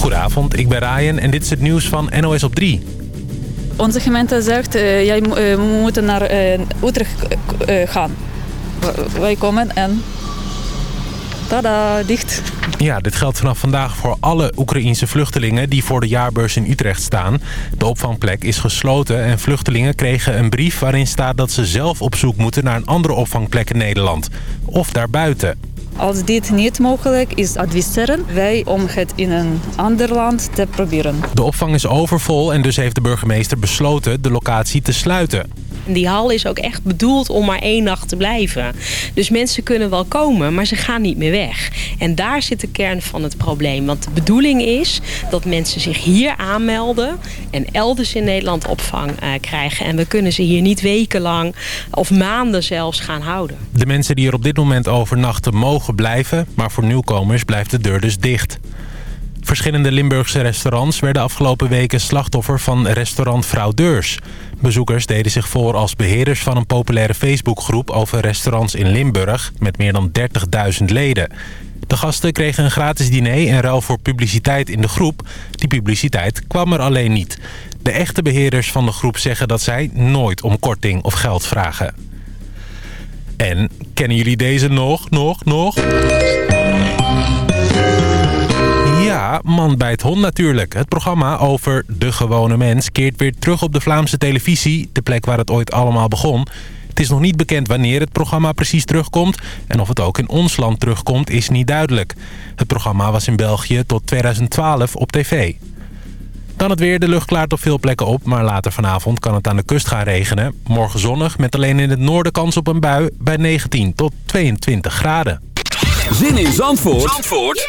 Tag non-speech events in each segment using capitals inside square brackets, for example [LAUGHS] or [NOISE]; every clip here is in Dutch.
Goedenavond, ik ben Ryan en dit is het nieuws van NOS op 3. Onze gemeente zegt, uh, jij, uh, we moeten naar uh, Utrecht gaan. Wij komen en tada, dicht. Ja, dit geldt vanaf vandaag voor alle Oekraïense vluchtelingen die voor de jaarbeurs in Utrecht staan. De opvangplek is gesloten en vluchtelingen kregen een brief waarin staat dat ze zelf op zoek moeten naar een andere opvangplek in Nederland. Of daarbuiten. Als dit niet mogelijk is, adviseren wij om het in een ander land te proberen. De opvang is overvol en dus heeft de burgemeester besloten de locatie te sluiten. Die hal is ook echt bedoeld om maar één nacht te blijven. Dus mensen kunnen wel komen, maar ze gaan niet meer weg. En daar zit de kern van het probleem. Want de bedoeling is dat mensen zich hier aanmelden... en elders in Nederland opvang uh, krijgen. En we kunnen ze hier niet wekenlang of maanden zelfs gaan houden. De mensen die er op dit moment overnachten mogen blijven... maar voor nieuwkomers blijft de deur dus dicht. Verschillende Limburgse restaurants werden afgelopen weken slachtoffer van restaurant Fraudeurs. Bezoekers deden zich voor als beheerders van een populaire Facebookgroep over restaurants in Limburg met meer dan 30.000 leden. De gasten kregen een gratis diner en ruil voor publiciteit in de groep. Die publiciteit kwam er alleen niet. De echte beheerders van de groep zeggen dat zij nooit om korting of geld vragen. En kennen jullie deze nog, nog, nog? Ja, Man bij het Hond natuurlijk. Het programma over de gewone mens keert weer terug op de Vlaamse televisie. De plek waar het ooit allemaal begon. Het is nog niet bekend wanneer het programma precies terugkomt. En of het ook in ons land terugkomt is niet duidelijk. Het programma was in België tot 2012 op tv. Dan het weer. De lucht klaart op veel plekken op. Maar later vanavond kan het aan de kust gaan regenen. Morgen zonnig met alleen in het noorden kans op een bui bij 19 tot 22 graden. Zin in Zandvoort, Zandvoort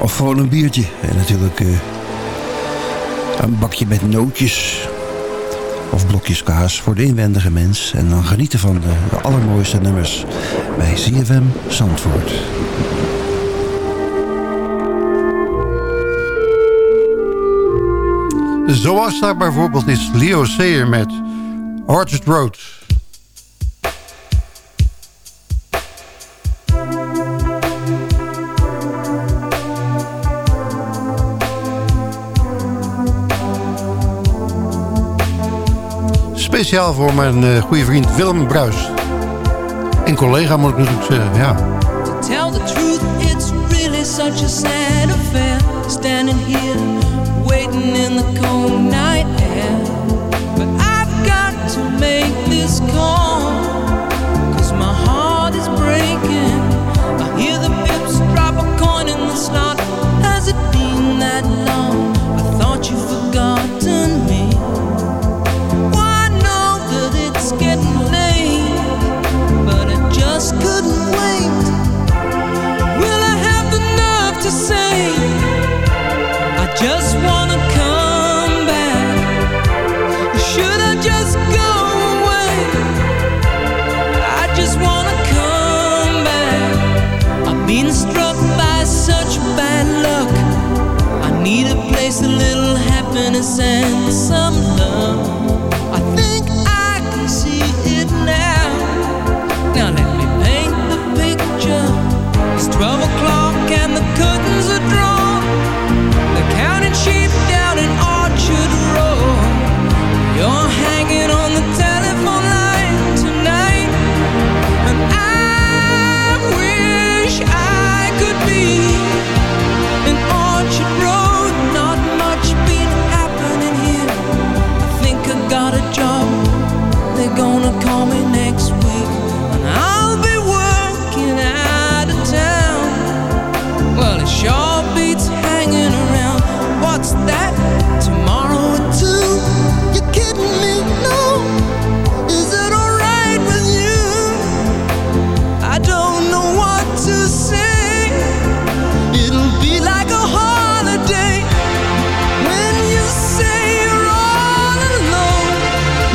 of gewoon een biertje. En natuurlijk uh, een bakje met nootjes. Of blokjes kaas voor de inwendige mens. En dan genieten van de, allermooiste nummers bij CFM Zandvoort. Zoals daar bijvoorbeeld is Leo Sayer met Orchard Road. Speciaal voor mijn uh, goede vriend Willem Bruis. En collega moet ik natuurlijk zeggen, ja.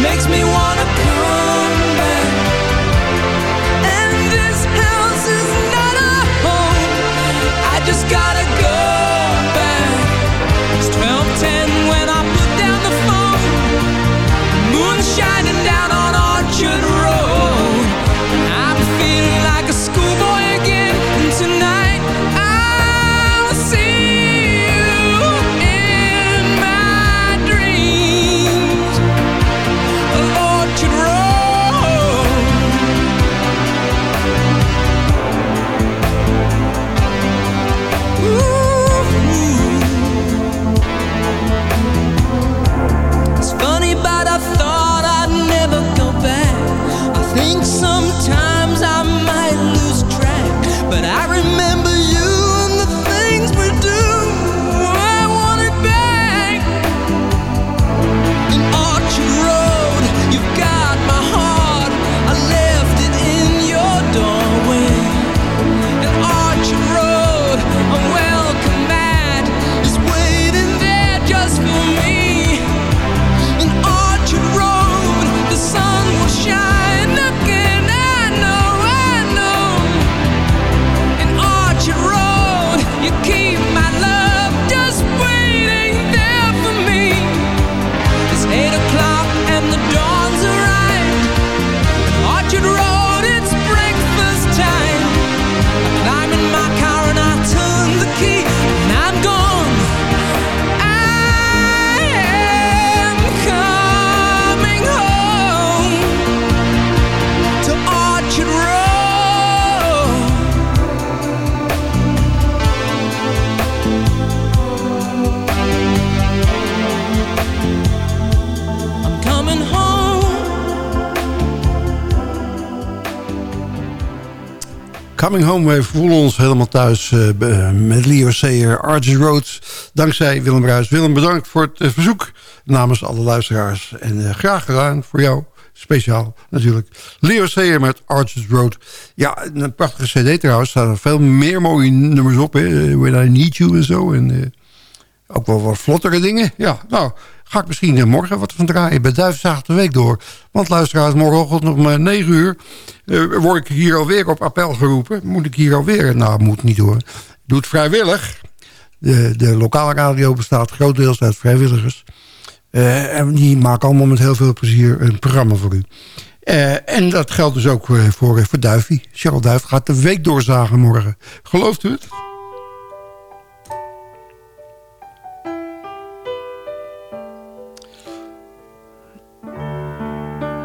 makes me wanna Coming Home, we voelen ons helemaal thuis uh, met Leo Sayer, Archie Rhodes. Dankzij Willem Bruis. Willem, bedankt voor het uh, verzoek namens alle luisteraars. En graag gedaan voor jou, speciaal natuurlijk. Leo Sayer met Archie Road. Ja, een prachtige cd trouwens. Er staan veel meer mooie nummers op. Hè. When I Need You en zo. En ook wel wat vlottere dingen. Ja, nou, ga ik misschien morgen wat van draaien. Bij Duifzaag de Week door. Want luisteraars, morgenochtend om 9 uur... Uh, word ik hier alweer op appel geroepen. Moet ik hier alweer? Nou, moet niet hoor. Doe het vrijwillig. De, de lokale radio bestaat grotendeels uit vrijwilligers. Uh, en die maken allemaal met heel veel plezier een programma voor u. En dat geldt dus ook voor, voor Duifie. Cheryl Duif gaat de week doorzagen morgen. Gelooft u het?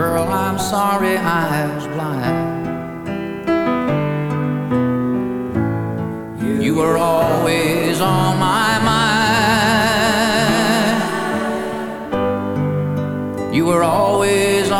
Girl, I'm sorry I was blind. You were always on my mind. You were always on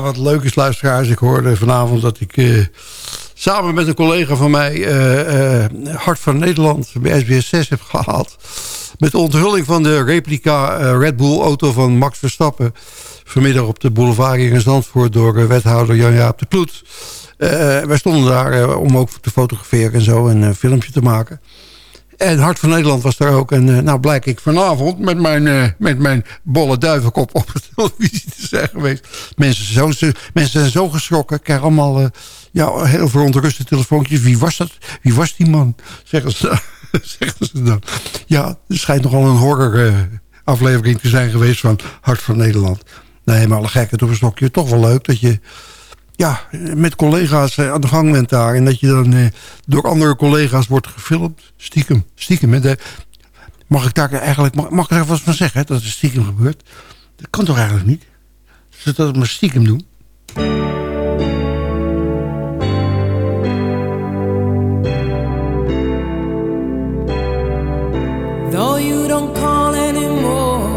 Wat leuk is luisteraars. Ik hoorde vanavond dat ik uh, samen met een collega van mij... Uh, uh, Hart van Nederland bij SBS 6 heb gehaald. Met de onthulling van de replica Red Bull auto van Max Verstappen. Vanmiddag op de boulevard in Zandvoort door wethouder Jan-Jaap de Ploet. wij stonden daar om ook te fotograferen en zo en een filmpje te maken. En Hart van Nederland was daar ook. En uh, nou blijk ik vanavond met mijn, uh, met mijn bolle duivenkop op de [LAUGHS] televisie te zijn geweest. Mensen, zo, mensen zijn zo geschrokken. Krijgen allemaal uh, ja, heel verontruste telefoontjes. Wie was dat? Wie was die man? Zeggen ze, [LAUGHS] zeggen ze dan. Ja, er schijnt nogal een horror aflevering te zijn geweest van Hart van Nederland. Nee, maar alle gekheid op een stokje. Toch wel leuk dat je ja, met collega's eh, aan de gang bent daar. En dat je dan eh, door andere collega's wordt gefilmd. Stiekem. Stiekem. Mag ik daar eigenlijk mag, mag ik daar wat van zeggen? Dat het stiekem gebeurt. Dat kan toch eigenlijk niet? Ze dat maar stiekem doen. Though you don't call anymore,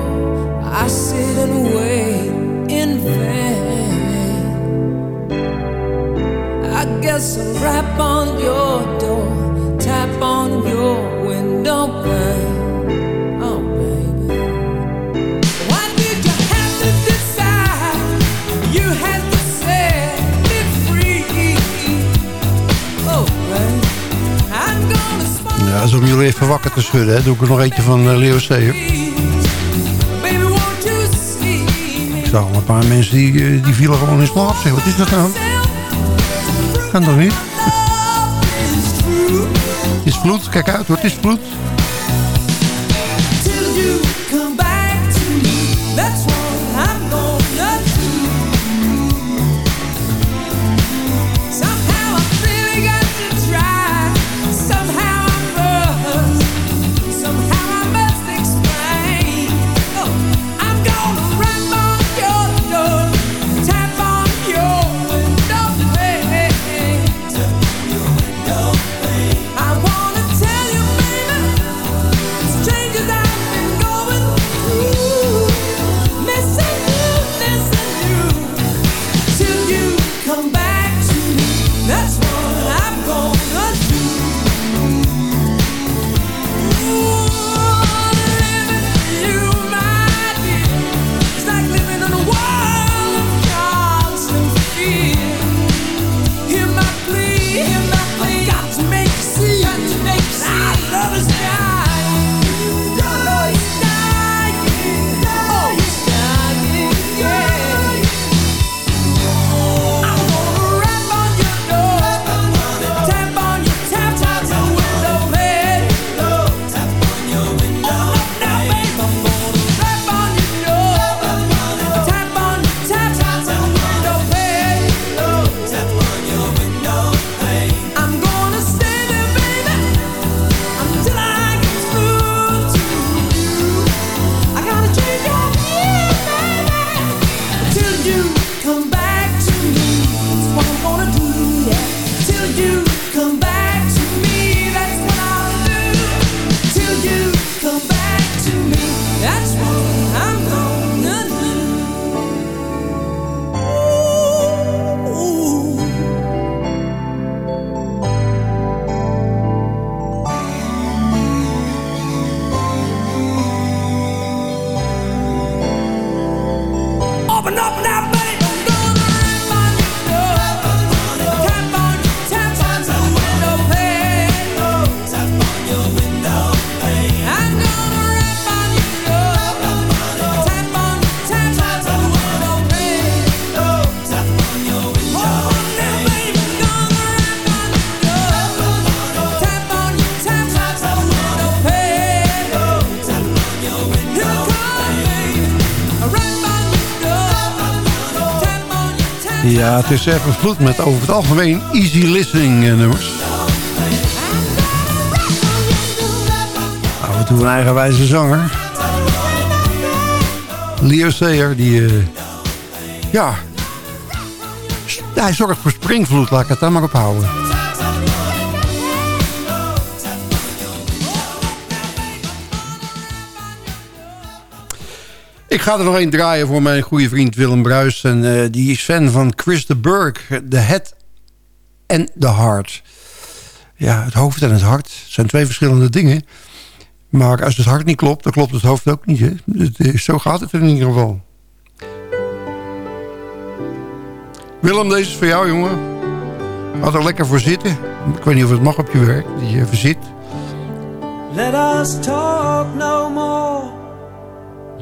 I sit and Guess I'll rap on your door, tap on your window pane. Oh, baby. Why did you have to decide? You had to set me free. Oh, baby. I'm gonna smile. Ja, dat is om jullie even wakker te schudden. Hè? Doe ik er nog eentje van uh, Leo me? Ik zag al een paar mensen die, eh, die vielen gewoon in slaap. Zeg, wat is dat nou? Kan toch niet? Het is vloed. Kijk uit hoor, het is vloed. Is vloed met over het algemeen easy listening eh, nummers. Af en toe een eigenwijze zanger. Leo Sayer, die... eh, ja... Hij zorgt voor springvloed, laat ik het daar maar op houden. Ik ga er nog één draaien voor mijn goede vriend Willem Bruis. En eh, die is fan van Chris de Burg. The Head en The Heart. Ja, het hoofd en het hart zijn twee verschillende dingen. Maar als het hart niet klopt, dan klopt het hoofd ook niet. Hè? Zo gaat het in ieder geval. Willem, deze is voor jou, jongen. Ga er lekker voor zitten. Ik weet niet of het mag op je werk, dat je even zit. Let us talk no more.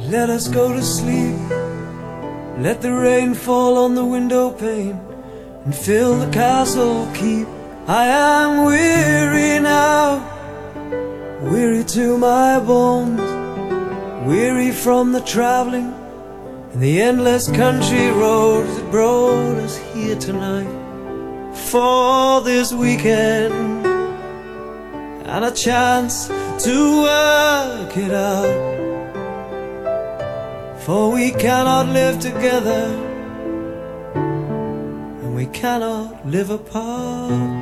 Let us go to sleep. Let the rain fall on the window pane and fill the castle keep. I am weary now, weary to my bones, weary from the traveling, and the endless country roads that brought us here tonight for this weekend and a chance to work it out. For we cannot live together and we cannot live apart.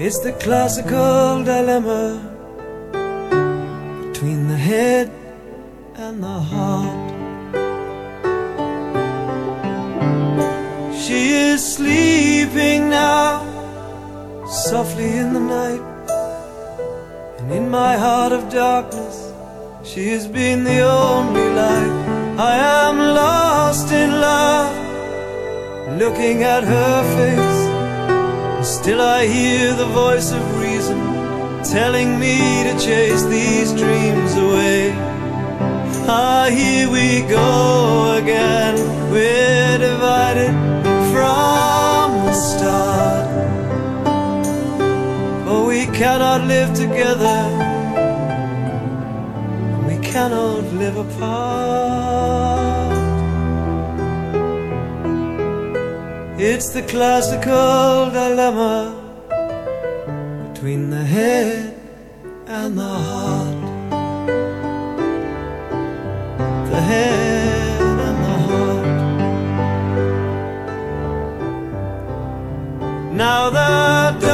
It's the classical dilemma between the head and the heart. She is sleeping now, softly in the night. And in my heart of darkness, she has been the only light. I am lost in love, looking at her face. And still I hear the voice of reason telling me to chase these dreams away. Ah, here we go again. We're cannot live together. We cannot live apart. It's the classical dilemma between the head and the heart. The head and the heart. Now the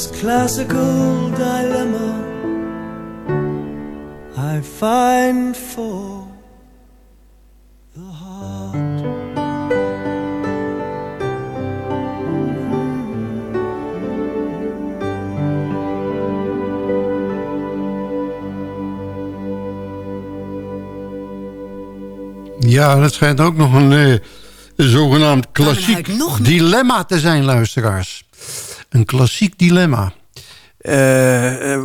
This classical dilemma, I find for the heart. Ja, dat schijnt ook nog een, eh, een zogenaamd klassiek nog niet- dilemma te zijn, luisteraars. Een klassiek dilemma. Eh, eh,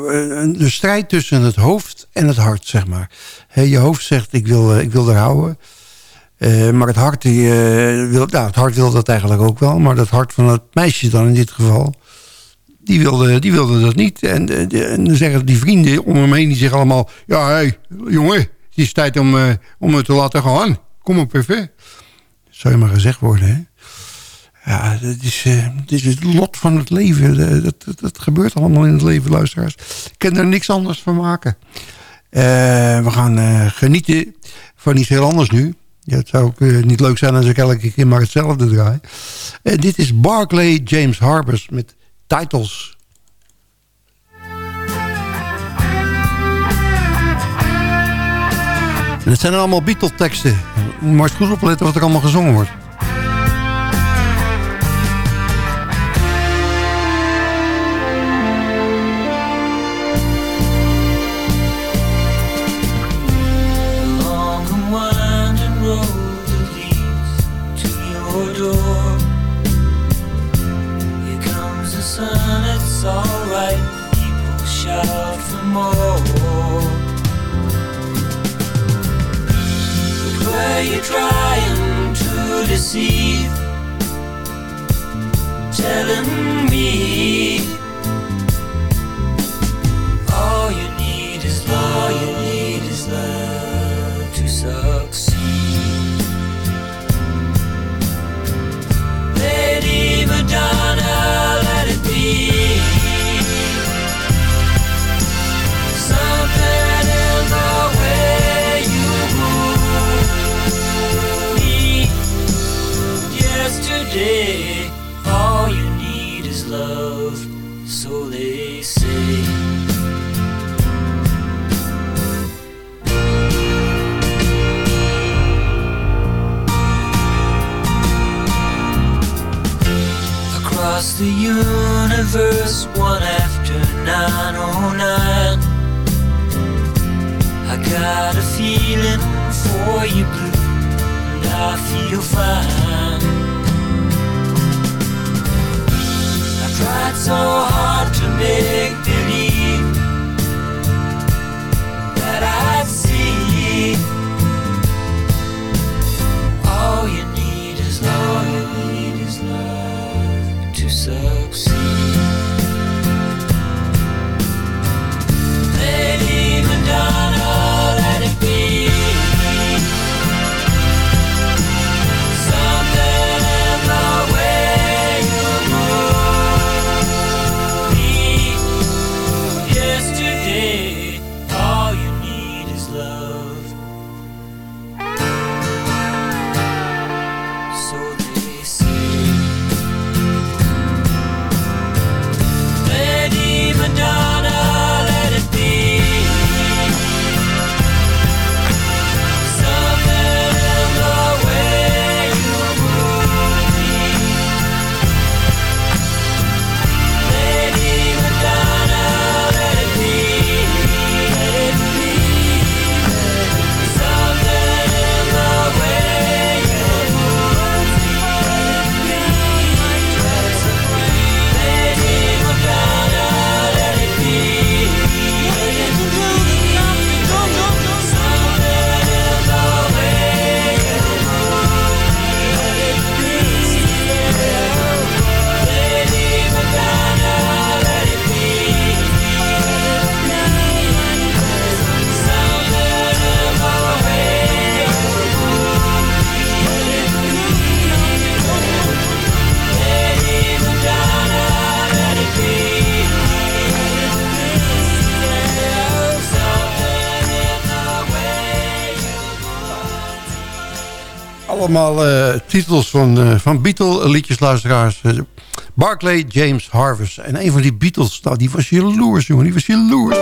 de strijd tussen het hoofd en het hart, zeg maar. Je hoofd zegt, ik wil, eh, ik wil er houden. Eh, maar het hart, die, eh, wil, nou, het hart wil dat eigenlijk ook wel. Maar het hart van het meisje dan in dit geval... die wilde, die wilde dat niet. En, eh, de- dan zeggen die vrienden om hem heen... die zeggen allemaal... ja, hé, jongen, het is tijd om, eh, om het te laten gaan. Kom op even. Zou je maar gezegd worden, hè? Ja, dat is, eh, het is het lot van het leven. Eh, Dat, dat, gebeurt allemaal in het leven, luisteraars. Ik kan er niks anders van maken. Eh, we gaan genieten van iets heel anders nu. Ja, het zou ook niet leuk zijn als ik elke keer maar hetzelfde draai. Dit is Barclay James Harbers met Titles. En het zijn allemaal Beatle-teksten. Je moet maar eens goed opletten wat er allemaal gezongen wordt. You trying to deceive? telling me all you need is love. All you need is love to succeed. Lady Madonna, The universe, one after 909. I got a feeling for you, blue, and I feel fine. I tried so hard to make Allemaal eh, titels van, eh van Beatle-liedjes, luisteraars. Eh, Barclay James Harvest. En een van die Beatles, nou, die was jaloers, jongen. Die was jaloers.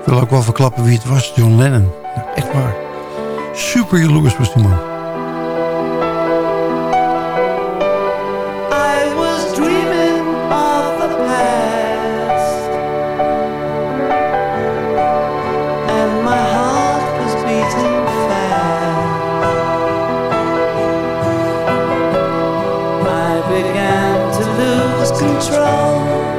Ik wil ook wel verklappen wie het was. John Lennon. Echt waar. Super jaloers was die man. Control.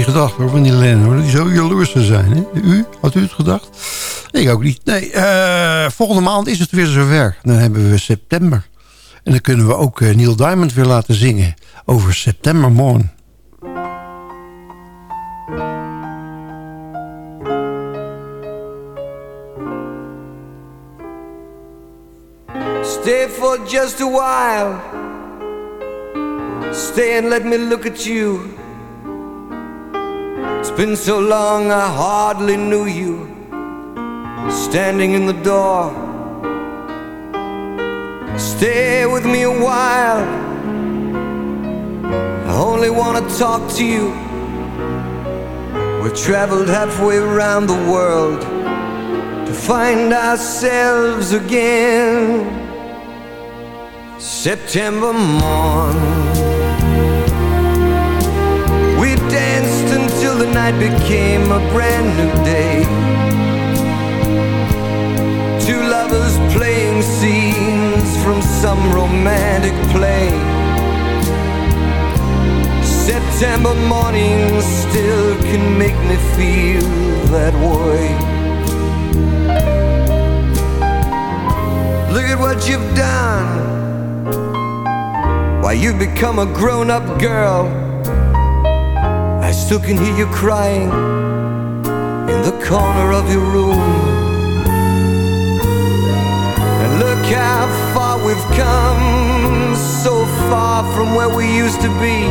Niet gedacht hoor, van die Lennon. Dat die zo jaloers zijn. Hè? U? Had u het gedacht? Ik ook niet. Nee, eh, volgende maand is het weer zover. Dan hebben we september. En dan kunnen we ook eh, Neil Diamond weer laten zingen. Over September Morn. Stay for just a while. Stay and let me look at you. It's been so long I hardly knew you. Standing in the door. Stay with me a while. I only want to talk to you. We've traveled halfway around the world to find ourselves again. September morn. Night became a brand new day. Two lovers playing scenes from some romantic play. September morning still can make me feel that way. Look at what you've done. Why, you've become a grown up girl. Still can hear you crying in the corner of your room. And look how far we've come, so far from where we used to be.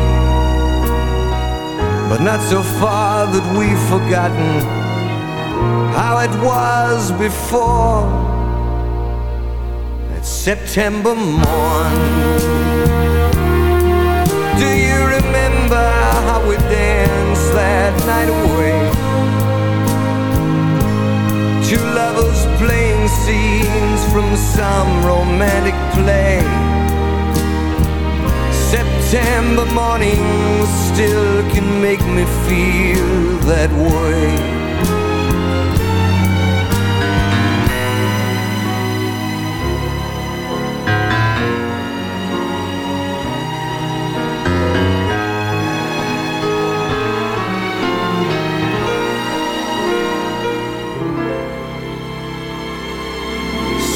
But not so far that we've forgotten how it was before. That September morn. Do you remember how we danced that night away? Two lovers playing scenes from some romantic play. September morning still can make me feel that way.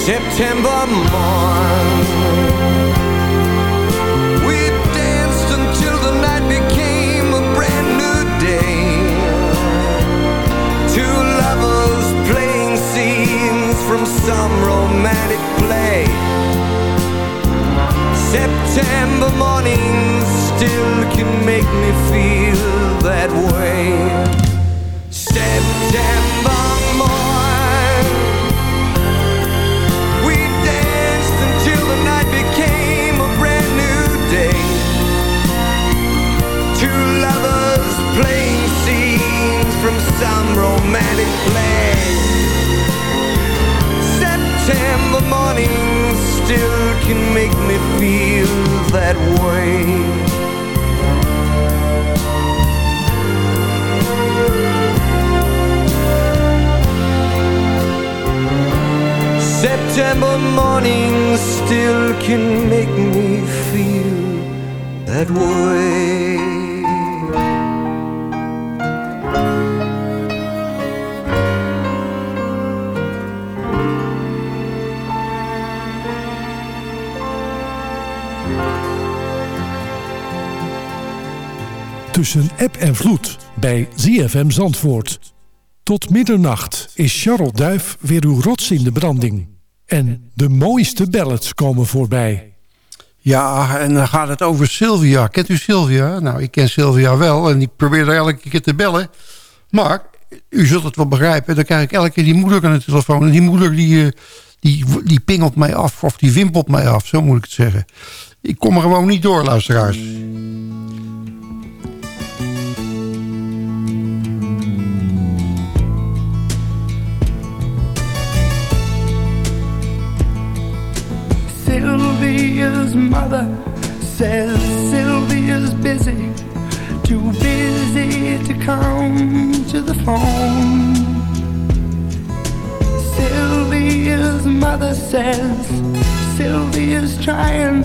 September morn. We danced until the night became a brand new day. Two lovers playing scenes from some romantic play. September mornings still can make me feel that way. September lovers from some romantic play. September mornings still can make me feel that way. September still can make me feel that way. Tussen app en vloed bij ZFM Zandvoort. Tot middernacht is Charles Duif weer uw rots in de branding. En de mooiste ballads komen voorbij. Ja, en dan gaat het over Sylvia. Kent u Sylvia? Nou, ik ken Sylvia wel en ik probeer haar elke keer te bellen. Maar, u zult het wel begrijpen, dan krijg ik elke keer die moeder aan de telefoon. En die moeder die, eh, die, die pingelt mij af, of die wimpelt mij af, zo moet ik het zeggen. Ik kom er gewoon niet door, luisteraars. Sylvia's mother says Sylvia's busy, too busy to come to the phone. Sylvia's mother says Sylvia's trying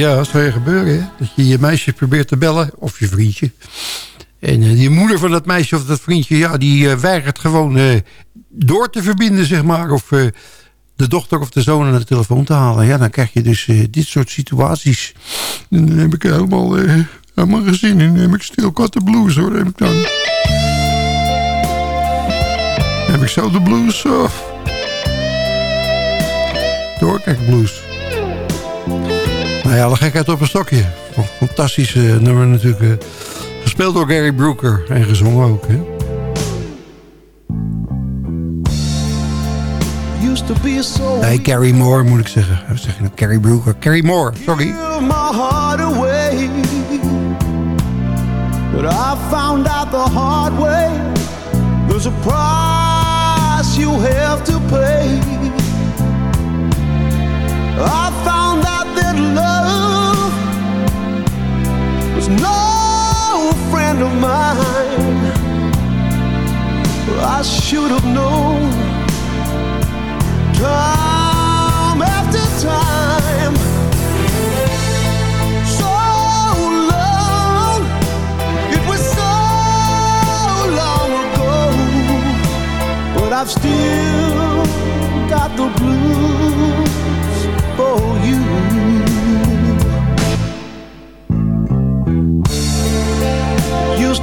Ja, dat zou je gebeuren. Hè? Dat je je meisje probeert te bellen, of je vriendje. En uh, die moeder van dat meisje of dat vriendje... ja, die uh, weigert gewoon uh, door te verbinden, zeg maar. Of de dochter of de zoon aan de telefoon te halen. Ja, dan krijg je dus dit soort situaties. Dan heb ik helemaal, helemaal gezien. En heb ik Still Got the Blues, hoor. Heb ik dan... heb ik zo de blues, of... Doorkijk blues. Nou ja, alle gekheid op een stokje. Fantastisch uh, nummer natuurlijk. Uh, gespeeld door Gary Brooker en gezongen ook. Hè? Nee, Gary Moore moet ik zeggen. Wat zeg je nou? Gary Brooker. Gary Moore, sorry. But I found out the hard way There's a price you have to pay I found friend of mine. I should have known time after time. So long, it was so long ago, but I've still got the blues for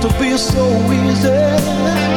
to be so easy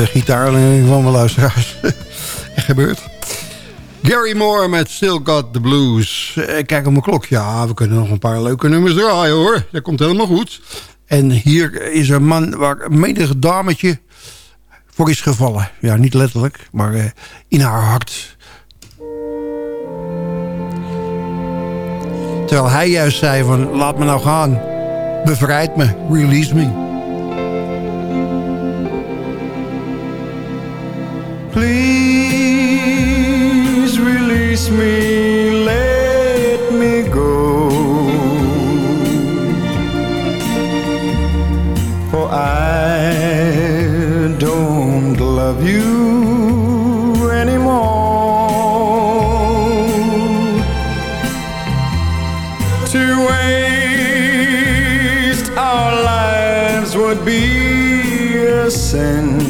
Oude gitaar van mijn luisteraars. [LAUGHS] Echt gebeurd. Gary Moore met Still Got the Blues. Eh, Kijk op mijn klok. Ja, we kunnen nog een paar leuke nummers draaien hoor. Dat komt helemaal goed. En hier is een man waar een menige dametje voor is gevallen. Ja, niet letterlijk, maar eh, in haar hart. Terwijl hij juist zei van, laat me nou gaan. Bevrijd me, release me. Please release me, let me go. For I don't love you anymore. To waste our lives would be a sin.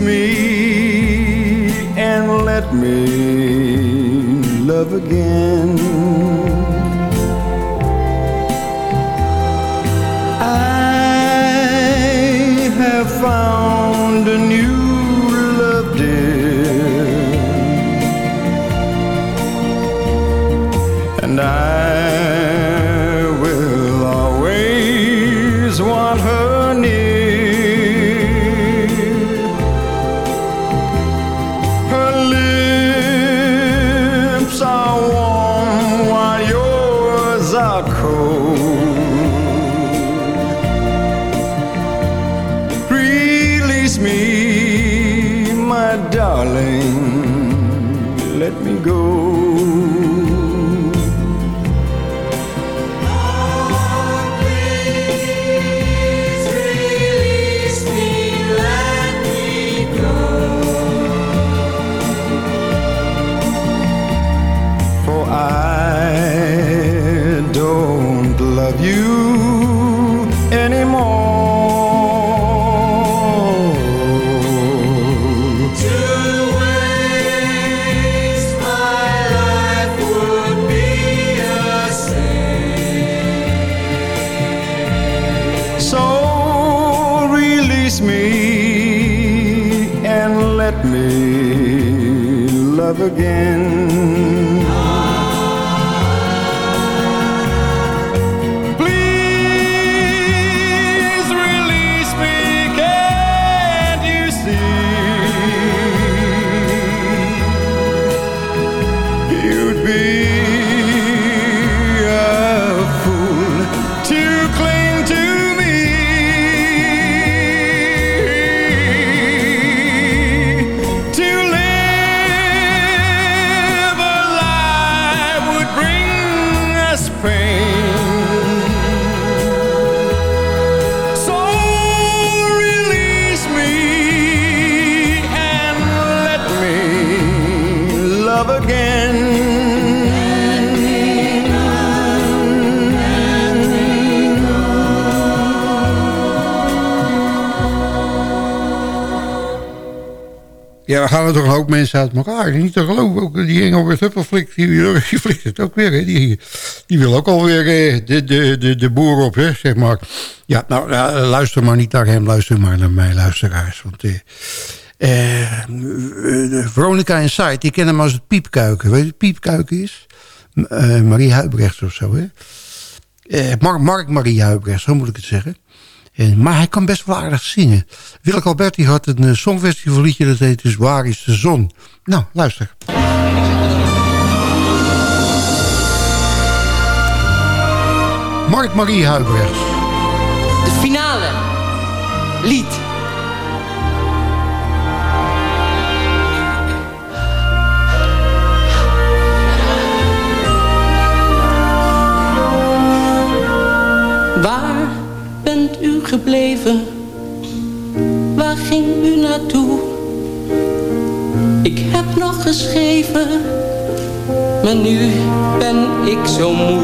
Me and let me love again. I have found gaan er toch een hoop mensen uit elkaar. Niet te geloven. Ook die Engelbert Huppelflik, die, die [LAUGHS] flikt het ook weer. Hè. Die, die wil ook alweer eh, de, de, de, de boer op, hè, zeg maar. Ja, nou, luister maar niet naar hem. Luister maar naar mij, luisteraars. Want eh, eh, eh, Veronica Inside, die kennen hem als het piepkuiken. Weet je wat is? Marie Huibrechts of zo, hè? Eh, Mark, Mark Marie Huibrechts, zo moet ik het zeggen. En, maar hij kan best wel aardig zingen. Willeke Alberti had een uh, songfestivalliedje dat heet dus Waar is de zon? Nou, luister. Mark Marie Huibrechts. De finale. Lied. Gebleven? Waar ging u naartoe? Ik heb nog geschreven, maar nu ben ik zo moe.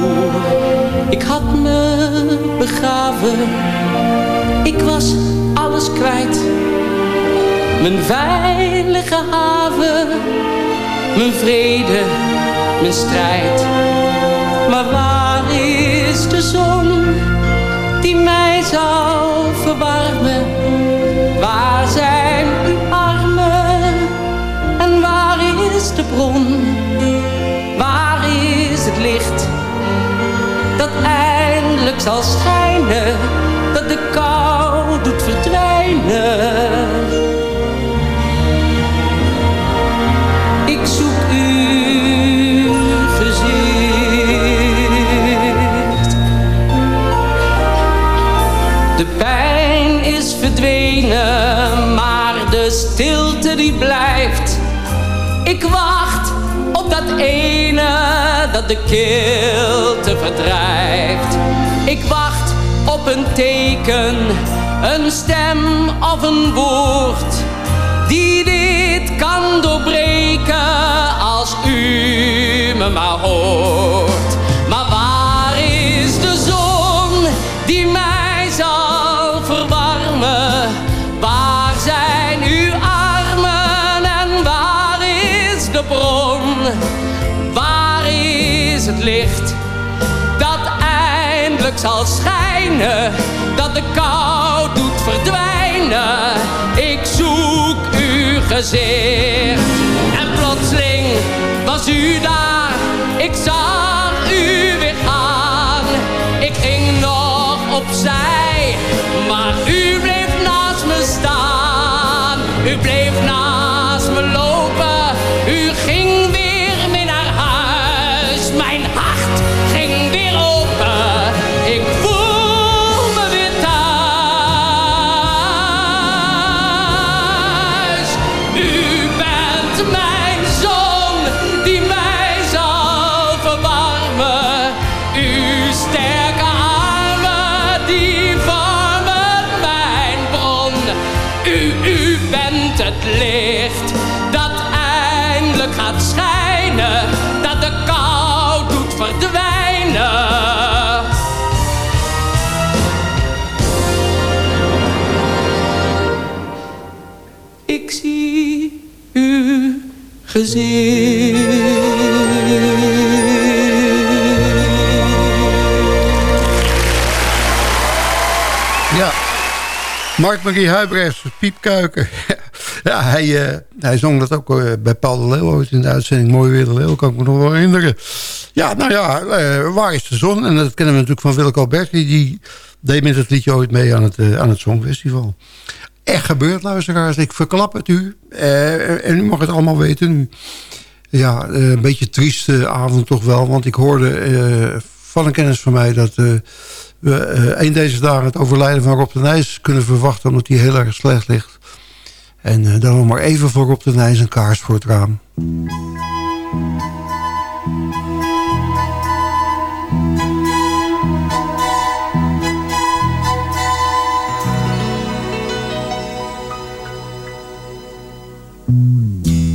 Ik had me begraven, ik was alles kwijt. Mijn veilige haven, mijn vrede, mijn strijd. Maar waar is de zon die mij zou verwarmen? Waar zijn uw armen en waar is de bron? Waar is het licht dat eindelijk zal schijnen, dat de kou doet verdwijnen? Blijft. Ik wacht op dat ene dat de kilte verdrijft. Ik wacht op een teken, een stem of een woord die dit kan doorbreken als u me maar hoort. Licht dat eindelijk zal schijnen? Dat de kou doet verdwijnen. Ik zoek uw gezicht. En plotseling was u daar. Ik zag u weer gaan. Ik ging nog opzij, maar u bleef naast me staan. U bleef naast Ja. Mark-Marie Huibrechts, Piepkuiken. [LAUGHS] ja, hij, eh, hij zong dat ook eh, bij Paul de Leeuw in de uitzending. Mooi weer de Leeuw, kan ik me nog wel herinneren. Ja, nou ja, eh, Waar is de zon? En dat kennen we natuurlijk van Willeke Alberti. Die deed met het liedje ooit mee aan het, aan het Songfestival. Echt gebeurd, luisteraars. Ik verklap het u. Eh, en u mag het allemaal weten nu. Ja, eh, een beetje trieste avond toch wel. Want ik hoorde eh, van een kennis van mij... dat we een deze dagen het overlijden van Rob de Nijs kunnen verwachten... omdat hij heel erg slecht ligt. En dan maar even voor Rob de Nijs een kaars voor het raam.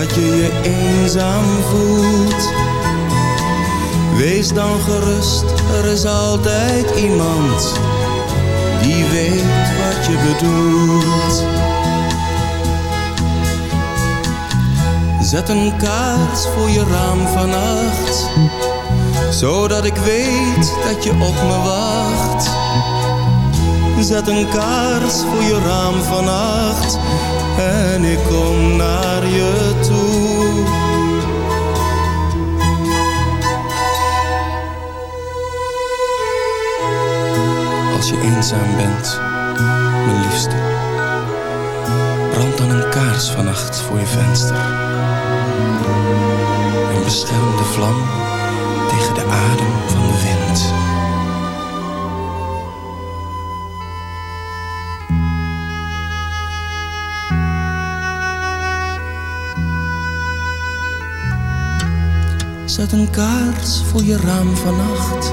Dat je je eenzaam voelt. Wees dan gerust, er is altijd iemand die weet wat je bedoelt. Zet een kaars voor je raam vannacht, zodat ik weet dat je op me wacht. Zet een kaars voor je raam vannacht en ik kom naar je eenzaam bent, mijn liefste, brand dan een kaars vannacht voor je venster. En bescherm de vlam tegen de adem van de wind. Zet een kaars voor je raam vannacht,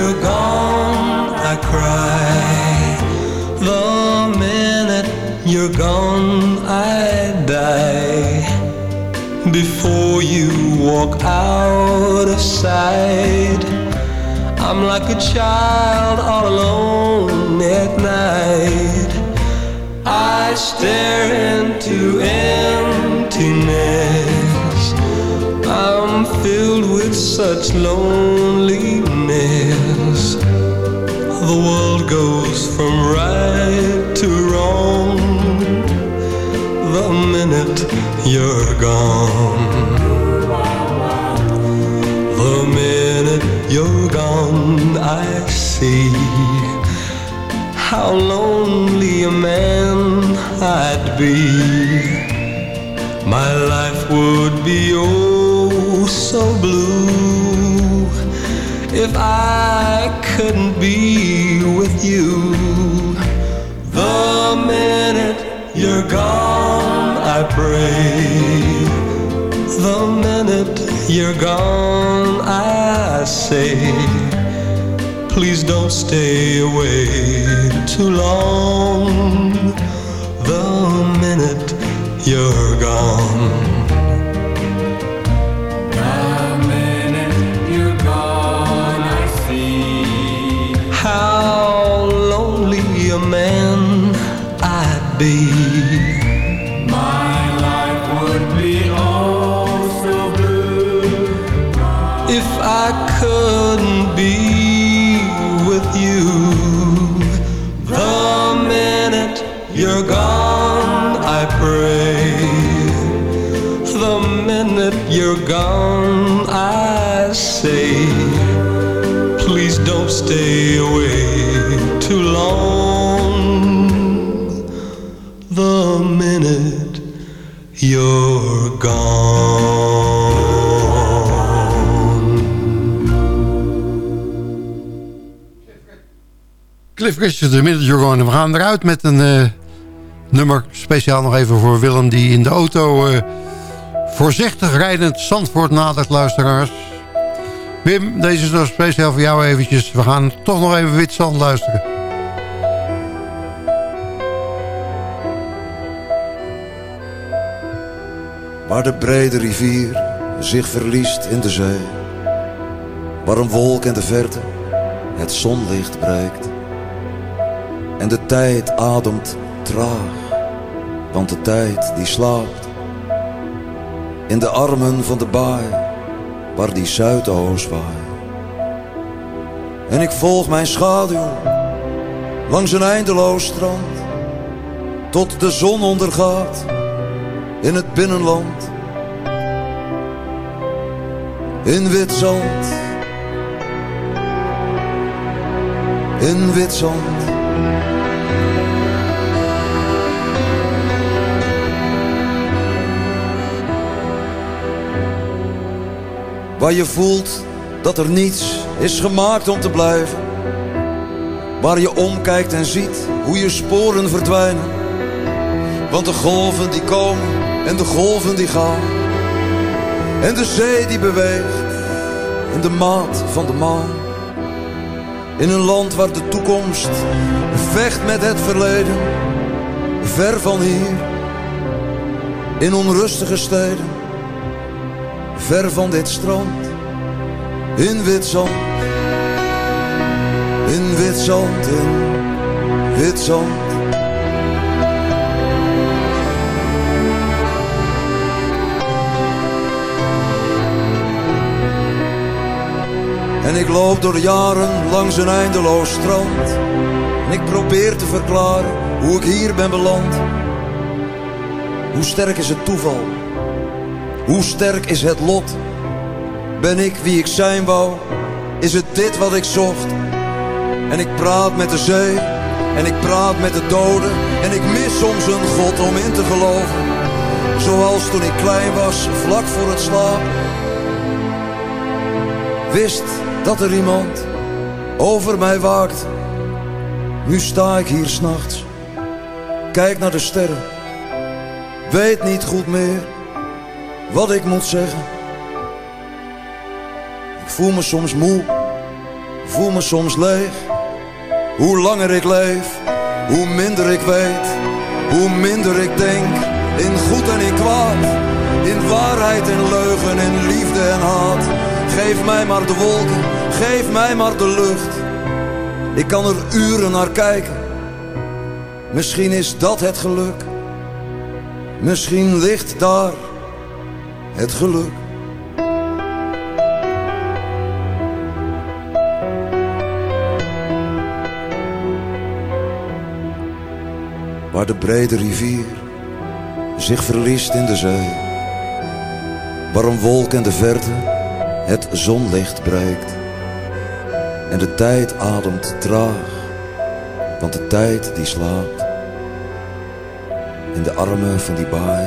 You're gone, I cry. The minute you're gone, I die. Before you walk out of sight, I'm like a child all alone at night. I stare into emptiness. I'm filled with such loneliness. The world goes from right to wrong the minute you're gone. The minute you're gone, I see how lonely a man I'd be. My life would be oh so blue if I couldn't be with you. The minute you're gone, I pray. The minute you're gone, I say, please don't stay away too long. The minute you're gone. Minute You're Gone. En we gaan eruit met een eh, nummer speciaal nog even voor Willem... die in de auto eh, voorzichtig rijdend Zandvoort nadert, luisteraars. Wim, deze is nog speciaal voor jou eventjes. We gaan toch nog even Wit Zand luisteren. Waar de brede rivier zich verliest in de zee. Waar een wolk in de verte het zonlicht breekt. En de tijd ademt traag, want de tijd die slaapt. In de armen van de baai, waar die zuidoost waait. En ik volg mijn schaduw langs een eindeloos strand. Tot de zon ondergaat in het binnenland. In wit zand. In wit zand. Waar je voelt dat er niets is gemaakt om te blijven. Waar je omkijkt en ziet hoe je sporen verdwijnen. Want de golven die komen en de golven die gaan. En de zee die beweegt in de maat van de maan. In een land waar de toekomst vecht met het verleden. Ver van hier. In onrustige steden. Ver van dit strand. In wit zand. In wit zand, in wit zand. En ik loop door jaren langs een eindeloos strand. En ik probeer te verklaren hoe ik hier ben beland. Hoe sterk is het toeval? Hoe sterk is het lot? Ben ik wie ik zijn wou? Is het dit wat ik zocht? En ik praat met de zee En ik praat met de doden en ik mis soms een God om in te geloven. Zoals toen ik klein was, vlak voor het slapen. Wist dat er iemand over mij waakt. Nu sta ik hier s'nachts, kijk naar de sterren. Weet niet goed meer wat ik moet zeggen. Ik voel me soms moe, voel me soms leeg. Hoe langer ik leef, hoe minder ik weet. Hoe minder ik denk, in goed en in kwaad. In waarheid en leugen, in liefde en haat. Geef mij maar de wolken, geef mij maar de lucht. Ik kan er uren naar kijken. Misschien is dat het geluk. Misschien ligt daar het geluk. Waar de brede rivier zich verliest in de zee. Waar een wolk in de verte het zonlicht breekt. En de tijd ademt traag, want de tijd die slaapt. In de armen van die baai,